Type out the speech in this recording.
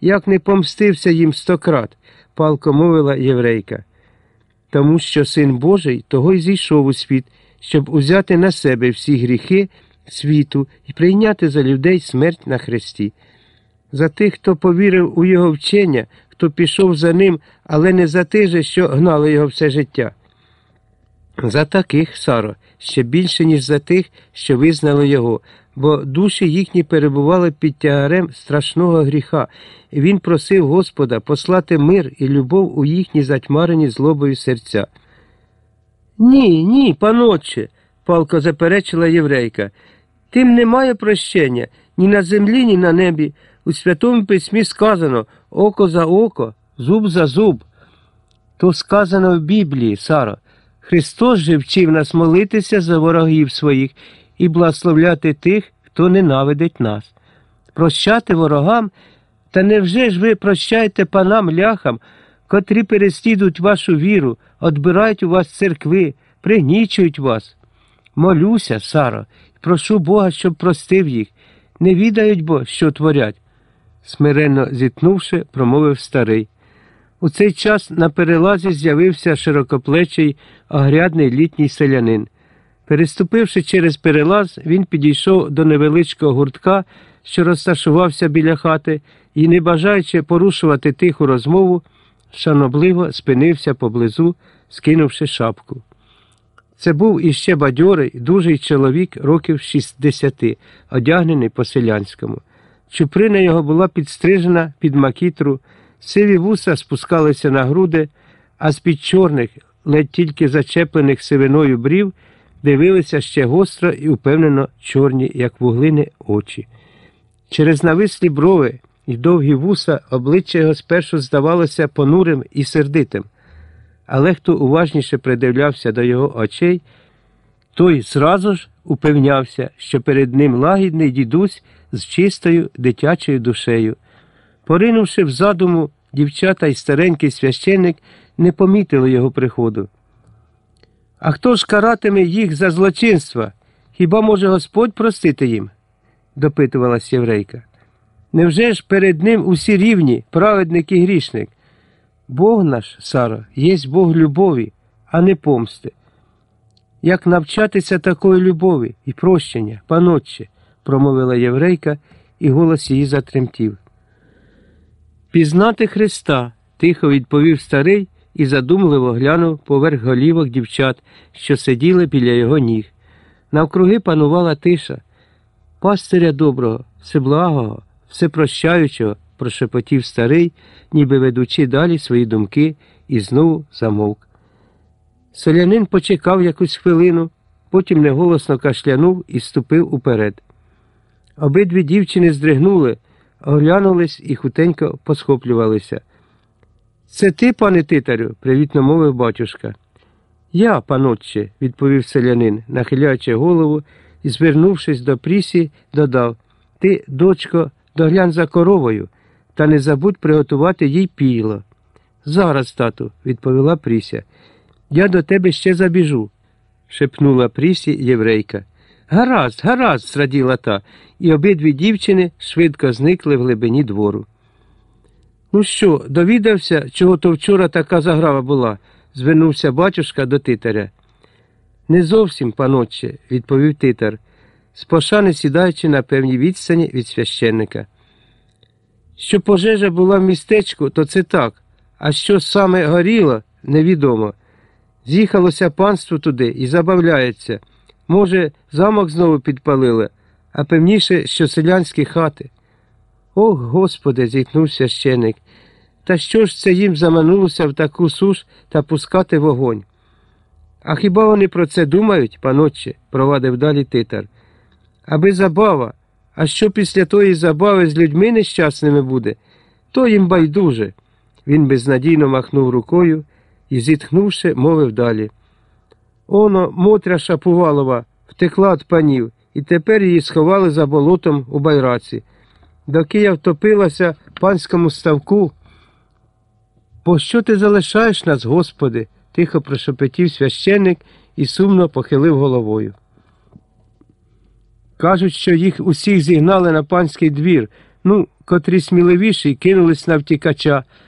як не помстився їм стократ, палко мовила єврейка. Тому що син Божий того й зійшов у світ, щоб узяти на себе всі гріхи світу і прийняти за людей смерть на хресті. За тих, хто повірив у його вчення, хто пішов за ним, але не за тих же, що гнали його все життя. За таких, Саро, ще більше, ніж за тих, що визнали його, бо душі їхні перебували під тягарем страшного гріха, і він просив Господа послати мир і любов у їхні затьмарені злобою серця. Ні, ні, панотче, палко заперечила єврейка. Тим немає прощення ні на землі, ні на небі. У Святому Письмі сказано око за око, зуб за зуб. То сказано в Біблії, Саро. Христос же вчив нас молитися за ворогів своїх і благословляти тих, хто ненавидить нас. Прощати ворогам, та невже ж ви прощаєте панам ляхам, котрі переслідують вашу віру, отбирають у вас церкви, пригнічують вас? Молюся, Саро, прошу Бога, щоб простив їх. Не відають бо, що творять. Смиренно зітнувши, промовив старий. У цей час на перелазі з'явився широкоплечий, огрядний літній селянин. Переступивши через перелаз, він підійшов до невеличкого гуртка, що розташувався біля хати, і, не бажаючи порушувати тиху розмову, шанобливо спинився поблизу, скинувши шапку. Це був іще бадьорий, дужий чоловік років 60, одягнений по селянському. Чуприна його була підстрижена під макітру, сиві вуса спускалися на груди, а з-під чорних, ледь тільки зачеплених сивиною брів, дивилися ще гостро і упевнено чорні, як вуглини, очі. Через навислі брови і довгі вуса обличчя його спершу здавалося понурим і сердитим, але хто уважніше придивлявся до його очей, той зразу ж упевнявся, що перед ним лагідний дідусь з чистою дитячою душею. Поринувши в задуму, дівчата й старенький священник не помітили його приходу. А хто ж каратиме їх за злочинства? Хіба може Господь простити їм? допитувалась єврейка. Невже ж перед ним усі рівні, праведник і грішник? Бог наш, Сара, є Бог любові, а не помсти. Як навчатися такої любові і прощення, панотче, промовила єврейка, і голос її затремтів. Пізнати Христа, тихо відповів старий і задумливо глянув поверх голівок дівчат, що сиділи біля його ніг. Навкруги панувала тиша. Пастиря доброго, всеблагого, всепрощаючого, прошепотів старий, ніби ведучи далі свої думки, і знову замовк. Селянин почекав якусь хвилину, потім неголосно кашлянув і ступив уперед. Обидві дівчини здригнули, оглянулись і хутенько посхоплювалися. Це ти, пане титарю? привітно мовив батюшка. Я, панотче, відповів селянин, нахиляючи голову і, звернувшись до прісі, додав Ти, дочко, доглянь за коровою, та не забудь приготувати їй піло. Зараз, тату, відповіла Пріся. Я до тебе ще забіжу, шепнула Прісі єврейка. Гаразд, гаразд, зраділа та, і обидві дівчини швидко зникли в глибині двору. Ну що, довідався, чого то вчора така заграва була? звернувся батюшка до титаря. Не зовсім, панотче, відповів титар, з пошани сідаючи на певній відстані від священника. Що пожежа була в містечку, то це так, а що саме горіло, невідомо. З'їхалося панство туди і забавляється. Може, замок знову підпалили, а певніше, що селянські хати. Ох, Господи, зіткнув священик. Та що ж це їм заманулося в таку суш та пускати вогонь? А хіба вони про це думають, панотче, провадив далі титар. Аби забава, а що після тої забави з людьми нещасними буде, то їм байдуже. Він безнадійно махнув рукою і, зітхнувши, мовив далі. Оно, Мотря Шапувалова, втекла від панів, і тепер її сховали за болотом у байраці. Доки я втопилася в панському ставку. Пощо ти залишаєш нас, Господи? тихо прошепотів священник і сумно похилив головою. Кажуть, що їх усіх зігнали на панський двір, Ну, котрі сміливіші кинулись на втікача,